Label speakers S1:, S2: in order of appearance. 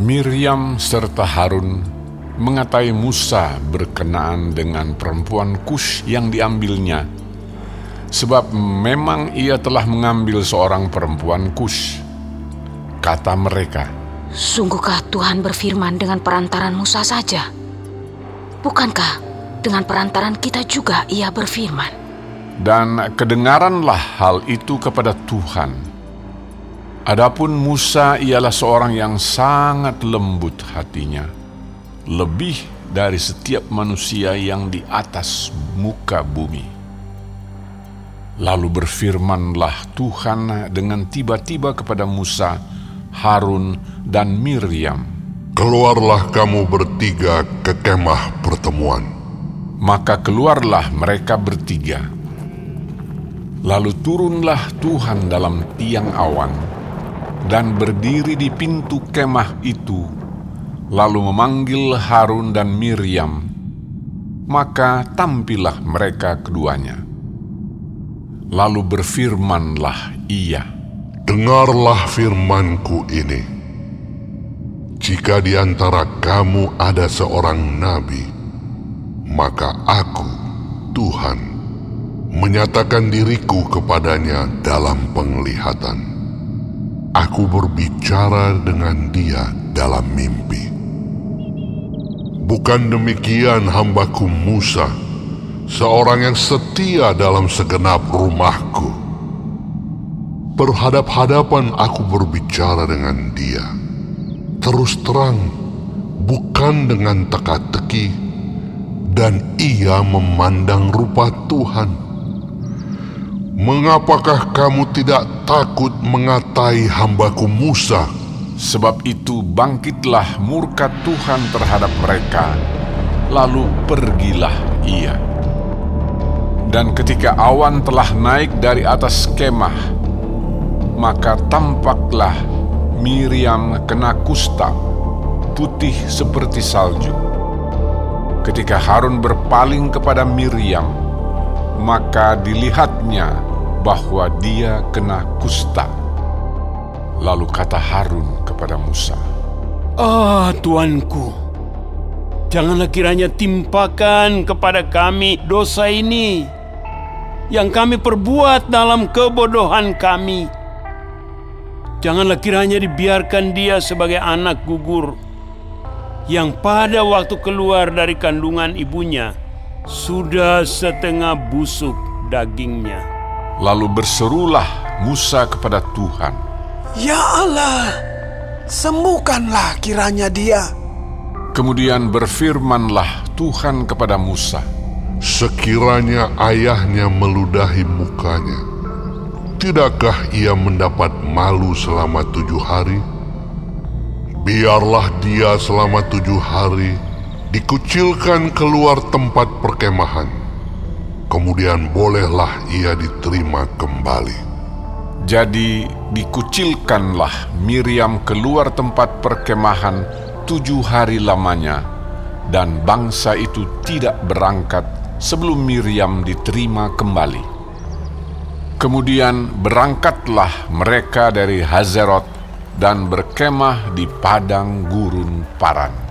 S1: Miriam serta Harun mengatai Musa berkenaan dengan perempuan Kush yang diambilnya, sebab memang ia telah mengambil seorang perempuan Kush. Kata mereka,
S2: Sungguhkah Tuhan berfirman dengan perantaran Musa saja? Bukankah dengan perantaran kita juga ia berfirman?
S1: dan kedengaranlah hal itu kepada Tuhan. Adapun Musa ialah seorang yang sangat lembut hatinya, lebih dari setiap manusia yang di atas muka bumi. Lalu berfirmanlah Tuhan dengan tiba-tiba kepada Musa, Harun, dan Miriam.
S3: Keluarlah kamu bertiga ke kemah pertemuan.
S1: Maka keluarlah mereka bertiga. Lalu turunlah Tuhan dalam tiang awan dan berdiri di pintu kemah itu, lalu memanggil Harun dan Miriam. Maka tampillah mereka keduanya. Lalu berfirmanlah ia,
S3: Dengarlah firmanku ini. Jika di antara kamu ada seorang nabi, maka aku, Tuhan, menyatakan diriku kepadanya dalam penglihatan. Aku berbicara dengan dia dalam mimpi. Bukan demikian hambaku Musa, seorang yang setia dalam segenap rumahku. Berhadap-hadapan aku berbicara dengan dia. Terus terang, bukan dengan teka-teki, dan ia memandang rupa Tuhan. Mengapakah kamu tidak takut mengatai hambaku Musa?
S1: Sebab itu bangkitlah murka Tuhan terhadap mereka, lalu pergilah ia. Dan ketika awan telah naik dari atas kemah, maka tampaklah Miriam kena kusta, putih seperti salju. Ketika Harun berpaling kepada Miriam, maka dilihatnya bahwa dia kena kusta. Lalu kata Harun kepada Musa,
S4: Ah, tuanku, janganlah kiranya timpakan kepada kami dosa ini yang kami perbuat dalam kebodohan kami. Janganlah kiranya dibiarkan dia sebagai anak gugur yang pada waktu keluar dari kandungan ibunya sudah setengah busuk dagingnya.
S1: Lalu berserulah Musa kepada Tuhan,
S5: Ya Allah, sembuhkanlah kiranya dia.
S1: Kemudian berfirmanlah Tuhan kepada Musa,
S3: Sekiranya ayahnya meludahi mukanya, tidakkah ia mendapat malu selama tujuh hari? Biarlah dia selama tujuh hari dikucilkan keluar tempat perkemahan. Kemudian bolehlah ia diterima kembali.
S1: Jadi dikucilkanlah Miriam keluar tempat perkemahan tujuh hari lamanya, dan bangsa itu tidak berangkat sebelum Miriam diterima kembali. Kemudian berangkatlah mereka dari Hazerot dan berkemah di padang gurun Paran.